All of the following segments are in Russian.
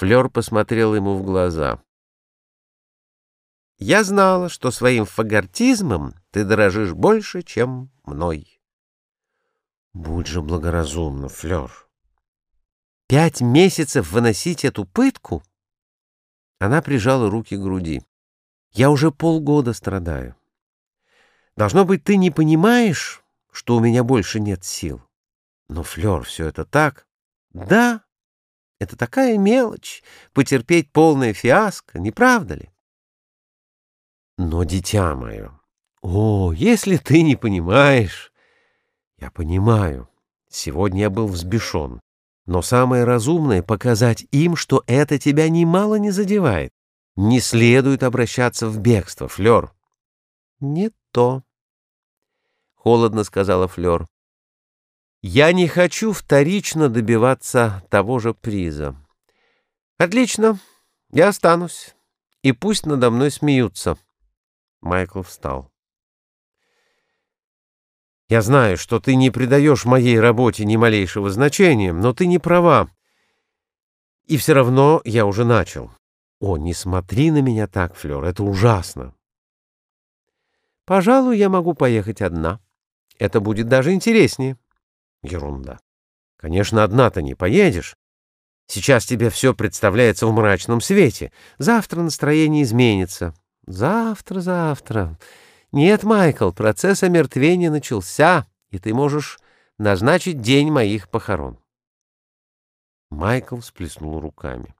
Флёр посмотрел ему в глаза. «Я знала, что своим фагортизмом ты дорожишь больше, чем мной». «Будь же благоразумна, Флёр». «Пять месяцев выносить эту пытку?» Она прижала руки к груди. «Я уже полгода страдаю. Должно быть, ты не понимаешь, что у меня больше нет сил. Но, Флёр, все это так. Да, это такая мелочь — потерпеть полное фиаско, не правда ли? Но, дитя мое, о, если ты не понимаешь... Я понимаю. Сегодня я был взбешен. Но самое разумное — показать им, что это тебя немало не задевает. Не следует обращаться в бегство, Флёр. Не то. Холодно сказала Флёр. Я не хочу вторично добиваться того же приза. Отлично, я останусь, и пусть надо мной смеются. Майкл встал. Я знаю, что ты не придаешь моей работе ни малейшего значения, но ты не права. И все равно я уже начал. О, не смотри на меня так, Флёр, это ужасно. Пожалуй, я могу поехать одна. Это будет даже интереснее. Ерунда. Конечно, одна-то не поедешь. Сейчас тебе все представляется в мрачном свете. Завтра настроение изменится. Завтра, завтра. Нет, Майкл, процесс омертвения начался, и ты можешь назначить день моих похорон. Майкл всплеснул руками.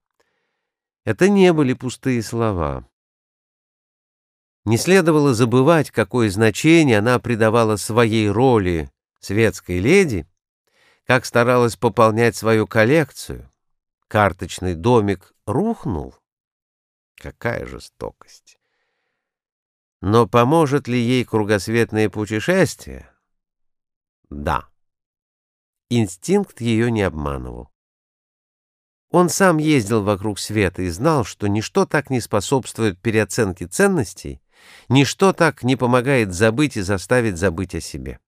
Это не были пустые слова. Не следовало забывать, какое значение она придавала своей роли светской леди как старалась пополнять свою коллекцию. Карточный домик рухнул. Какая жестокость! Но поможет ли ей кругосветное путешествие? Да. Инстинкт ее не обманывал. Он сам ездил вокруг света и знал, что ничто так не способствует переоценке ценностей, ничто так не помогает забыть и заставить забыть о себе.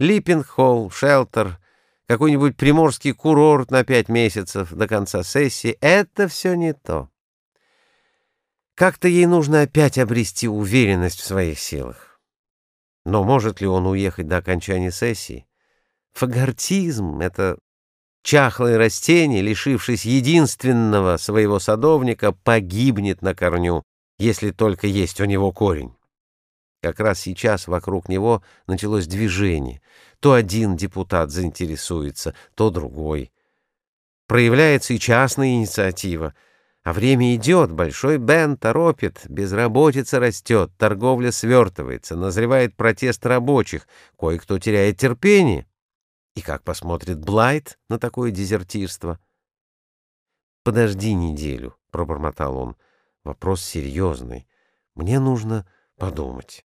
Липпинг-холл, Шелтер — какой-нибудь приморский курорт на пять месяцев до конца сессии — это все не то. Как-то ей нужно опять обрести уверенность в своих силах. Но может ли он уехать до окончания сессии? Фагортизм — это чахлое растение, лишившись единственного своего садовника, погибнет на корню, если только есть у него корень. Как раз сейчас вокруг него началось движение. То один депутат заинтересуется, то другой. Проявляется и частная инициатива. А время идет, Большой Бен торопит, безработица растет, торговля свертывается, назревает протест рабочих, кое-кто теряет терпение. И как посмотрит Блайт на такое дезертирство? «Подожди неделю», — пробормотал он. «Вопрос серьезный. Мне нужно подумать».